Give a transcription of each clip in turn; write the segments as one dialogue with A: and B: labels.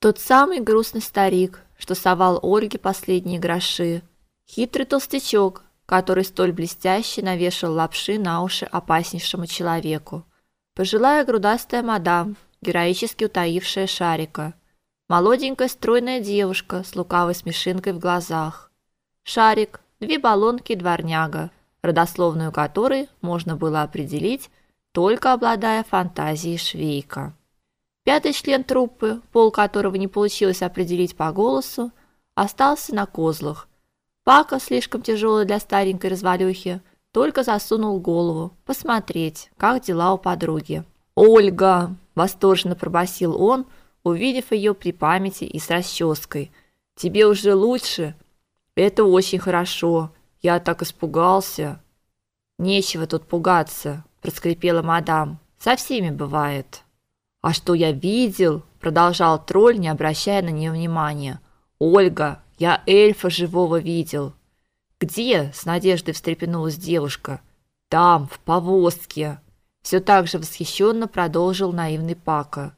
A: Тот самый грустный старик, что совал Ольге последние гроши, хитрый толстячок, который столь блестяще навешал лапши на уши опаснейшему человеку. Пожилая грудастая мадам, героически утаившая шарика. Молоденькая стройная девушка с лукавой смешинкой в глазах. Шарик, две баллонки дворняга, родословную которой можно было определить, только обладая фантазией швейка. Пятый член труппы, пол которого не получилось определить по голосу, остался на козлах. Пака, слишком тяжелый для старенькой развалюхи, только засунул голову посмотреть, как дела у подруги. "Ольга!" восторженно пробасил он, увидев ее при памяти и с расческой. "Тебе уже лучше?" "Это очень хорошо. Я так испугался". "Нечего тут пугаться", проскрипела мадам. "Со всеми бывает". "А что я видел?" продолжал тролль, не обращая на нее внимания. "Ольга, я эльфа живого видел". Где? С надеждой встрепенулась девушка. Там, в повозке. Все так же восхищенно продолжил наивный Пака.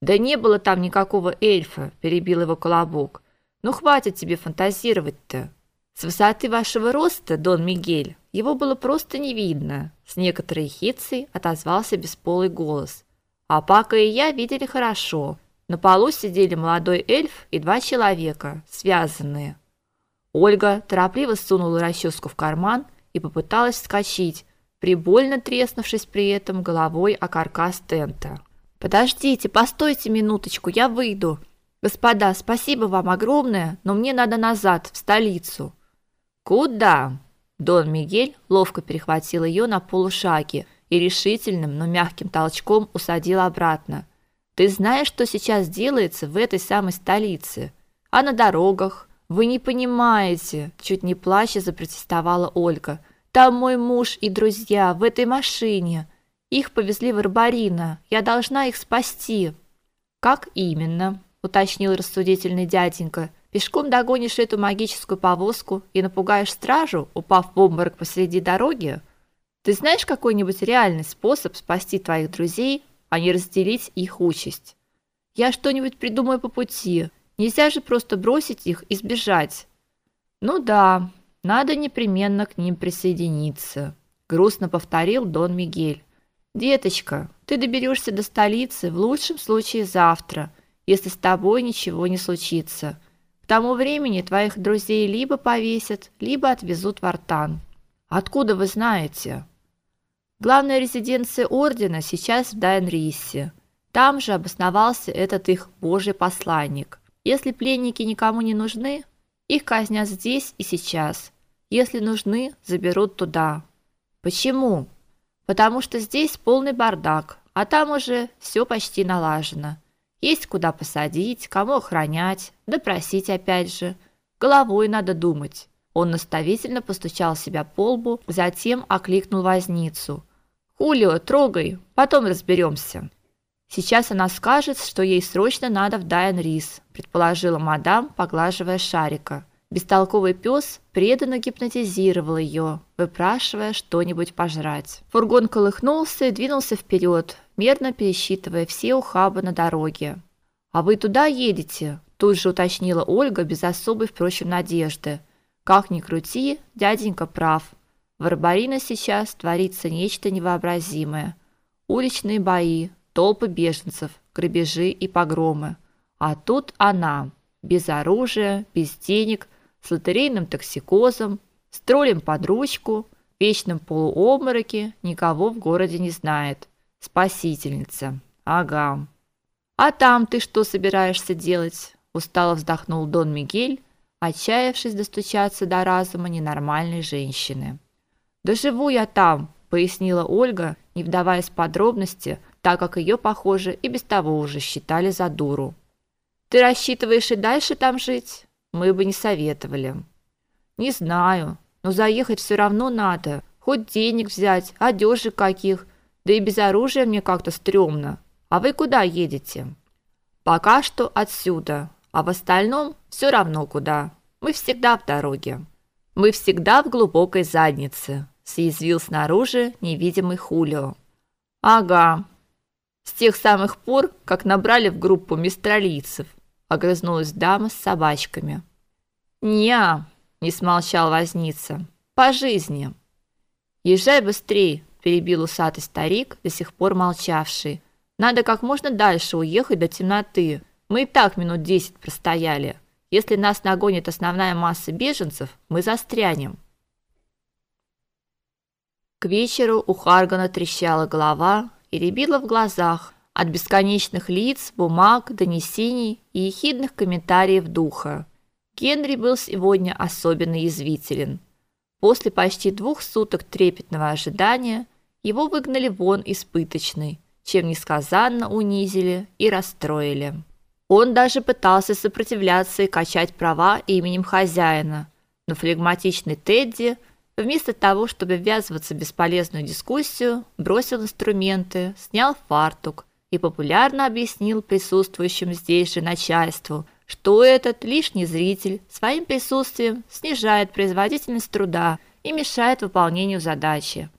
A: Да не было там никакого эльфа, перебил его Колобок. Ну хватит тебе фантазировать-то. С высоты вашего роста, Дон Мигель, его было просто не видно. С некоторой хитрой отозвался бесполый голос. А Пака и я видели хорошо. На полу сидели молодой эльф и два человека, связанные. Ольга торопливо сунула расческу в карман и попыталась вскочить, прибольно треснувшись при этом головой о каркас тента. Подождите, постойте минуточку, я выйду. Господа, спасибо вам огромное, но мне надо назад, в столицу. Куда? Дон Мигель ловко перехватил ее на полушаге и решительным, но мягким толчком усадил обратно. Ты знаешь, что сейчас делается в этой самой столице? А на дорогах, вы не понимаете, чуть не плача запротестовала Ольга. Там мой муж и друзья в этой машине. Их повезли в Арбарина. Я должна их спасти. Как именно? уточнил рассудительный дяденька. Пешком догонишь эту магическую повозку и напугаешь стражу, упав в обморок посреди дороги? Ты знаешь какой-нибудь реальный способ спасти твоих друзей, а не разделить их участь? Я что-нибудь придумаю по пути. Нельзя же просто бросить их и сбежать. Ну да, надо непременно к ним присоединиться, грустно повторил Дон Мигель. Деточка, ты доберешься до столицы в лучшем случае завтра, если с тобой ничего не случится. К тому времени твоих друзей либо повесят, либо отвезут в Артан. Откуда вы знаете? Главная резиденция ордена сейчас в Дайнрисе. Там же обосновался этот их божий посланник. Если пленники никому не нужны, их казнят здесь и сейчас. Если нужны, заберут туда. Почему? Потому что здесь полный бардак, а там уже все почти налажено. Есть куда посадить, кому охранять, допросить опять же. Головой надо думать. Он наставительно постучал себя по лбу, затем окликнул возницу. «Хулио, трогай, потом разберемся». Сейчас она скажет, что ей срочно надо в Дайан-Рис, предположила мадам, поглаживая шарика. Бестолковый пес преданно гипнотизировал ее, выпрашивая что-нибудь пожрать. Фургон колыхнулся и двинулся вперед, мерно пересчитывая все ухабы на дороге. А вы туда едете? тут же уточнила Ольга без особой, впрочем, надежды. Как ни крути, дяденька прав. В Арбарино сейчас творится нечто невообразимое. Уличные бои, толпы беженцев, грабежи и погромы. А тут она, без оружия, без денег, с лотерейным токсикозом, с троллем под ручку, в вечном полуобмороке, никого в городе не знает. Спасительница. Ага. А там ты что собираешься делать? устало вздохнул Дон Мигель, отчаявшись достучаться до разума ненормальной женщины. Да живу я там, пояснила Ольга, не вдаваясь в подробности, так как ее, похоже, и без того уже считали за дуру. Ты рассчитываешь и дальше там жить? Мы бы не советовали. Не знаю, но заехать все равно надо. Хоть денег взять, одежи каких, да и без оружия мне как-то стрёмно. А вы куда едете? Пока что отсюда, а в остальном все равно куда. Мы всегда в дороге. Мы всегда в глубокой заднице, съязвил снаружи невидимый Хулио. Ага, с тех самых пор, как набрали в группу мистралийцев. огрызнулась дама с собачками. Не, не смолчал возница. По жизни. Езжай быстрей, перебил усатый старик, до сих пор молчавший. Надо как можно дальше уехать до темноты. Мы и так минут десять простояли. Если нас нагонит основная масса беженцев, мы застрянем. К вечеру у Харгана трещала голова и рябило в глазах от бесконечных лиц, бумаг, донесений и ехидных комментариев духа. Генри был сегодня особенно язвителен. После почти двух суток трепетного ожидания его выгнали вон из пыточной, чем несказанно унизили и расстроили. Он даже пытался сопротивляться и качать права именем хозяина, но флегматичный Тедди – Вместо того, чтобы ввязываться в бесполезную дискуссию, бросил инструменты, снял фартук и популярно объяснил присутствующим здесь же начальству, что этот лишний зритель своим присутствием снижает производительность труда и мешает выполнению задачи.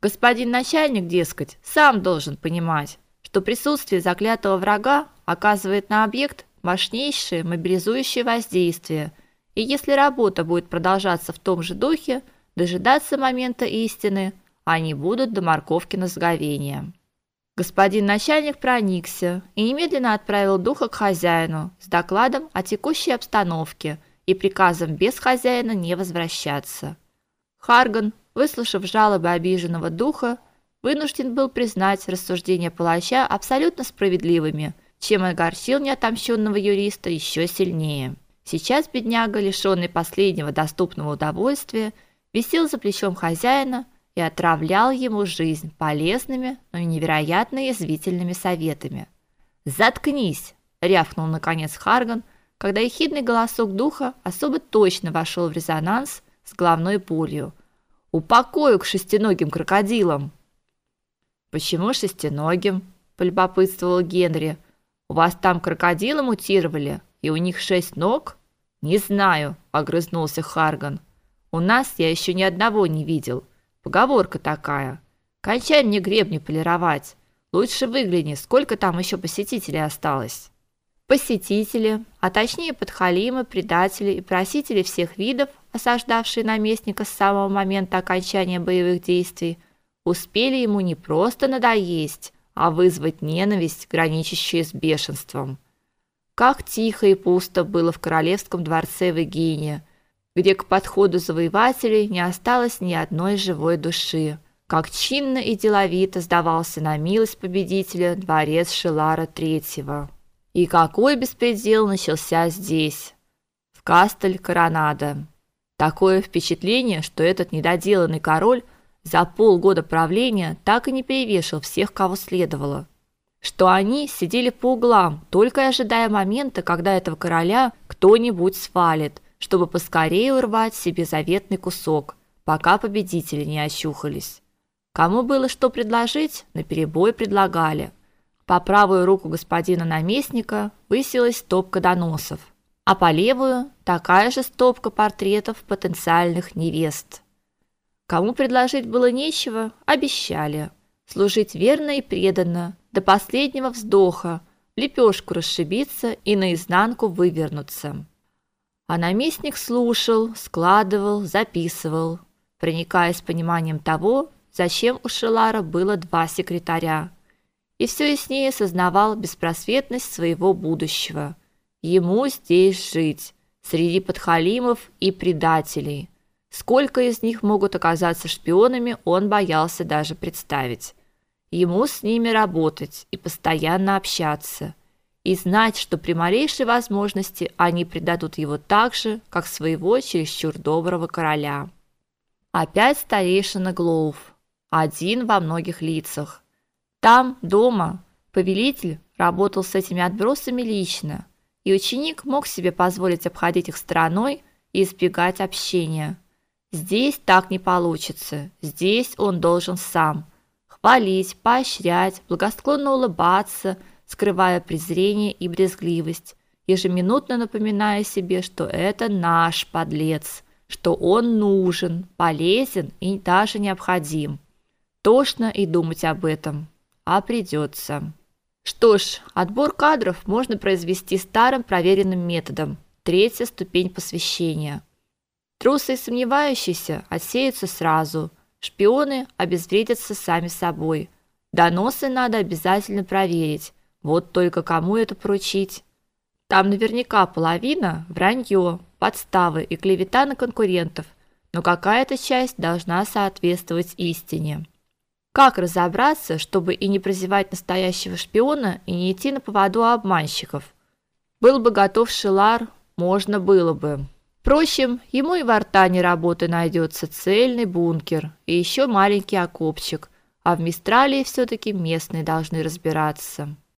A: Господин начальник, дескать, сам должен понимать, что присутствие заклятого врага оказывает на объект мощнейшее мобилизующее воздействие – и если работа будет продолжаться в том же духе, дожидаться момента истины, они будут до морковки на сговение. Господин начальник проникся и немедленно отправил духа к хозяину с докладом о текущей обстановке и приказом без хозяина не возвращаться. Харган, выслушав жалобы обиженного духа, вынужден был признать рассуждения палача абсолютно справедливыми, чем огорчил неотомщенного юриста еще сильнее. Сейчас бедняга, лишённый последнего доступного удовольствия, висел за плечом хозяина и отравлял ему жизнь полезными, но и невероятно язвительными советами. "Заткнись", рявкнул наконец Харган, когда ехидный голосок духа особо точно вошел в резонанс с головной болью. "Упокою к шестиногим крокодилам". "Почему шестиногим?" полюбопытствовал Генри. "У вас там крокодилы мутировали, и у них шесть ног?" Не знаю, огрызнулся Харган. У нас я еще ни одного не видел. Поговорка такая. Кончай мне гребни полировать. Лучше выгляни, сколько там еще посетителей осталось. Посетители, а точнее подхалимы, предатели и просители всех видов, осаждавшие наместника с самого момента окончания боевых действий, успели ему не просто надоесть, а вызвать ненависть, граничащую с бешенством. Как тихо и пусто было в королевском дворце в Эгине, где к подходу завоевателей не осталось ни одной живой души. Как чинно и деловито сдавался на милость победителя дворец Шелара III. И какой беспредел начался здесь, в Кастель-Коронадо. Такое впечатление, что этот недоделанный король за полгода правления так и не перевешал всех, кого следовало что они сидели по углам, только ожидая момента, когда этого короля кто-нибудь свалит, чтобы поскорее урвать себе заветный кусок, пока победители не очухались. Кому было что предложить, наперебой предлагали. По правую руку господина наместника высилась стопка доносов, а по левую такая же стопка портретов потенциальных невест. Кому предложить было нечего, обещали служить верно и преданно, до последнего вздоха, лепешку расшибиться и наизнанку вывернуться. А наместник слушал, складывал, записывал, проникаясь пониманием того, зачем у Шелара было два секретаря, и все яснее сознавал беспросветность своего будущего. Ему здесь жить, среди подхалимов и предателей. Сколько из них могут оказаться шпионами, он боялся даже представить. Ему с ними работать и постоянно общаться, и знать, что при малейшей возможности они предадут его так же, как своего чересчур доброго короля. Опять старейшина Глоув, один во многих лицах. Там, дома, повелитель работал с этими отбросами лично, и ученик мог себе позволить обходить их стороной и избегать общения. Здесь так не получится. Здесь он должен сам хвалить, поощрять, благосклонно улыбаться, скрывая презрение и брезгливость, ежеминутно напоминая себе, что это наш подлец, что он нужен, полезен и даже необходим. Тошно и думать об этом, а придется. Что ж, отбор кадров можно произвести старым проверенным методом. Третья ступень посвящения. Трусы и сомневающиеся отсеются сразу. Шпионы обезвредятся сами собой. Доносы надо обязательно проверить. Вот только кому это поручить? Там наверняка половина вранье, подставы и клевета на конкурентов, но какая-то часть должна соответствовать истине. Как разобраться, чтобы и не прозевать настоящего шпиона, и не идти на поводу обманщиков? Был бы готов Шилар, можно было бы. Впрочем, ему и во ртане работы найдется цельный бункер и еще маленький окопчик, а в Мистралии все таки местные должны разбираться.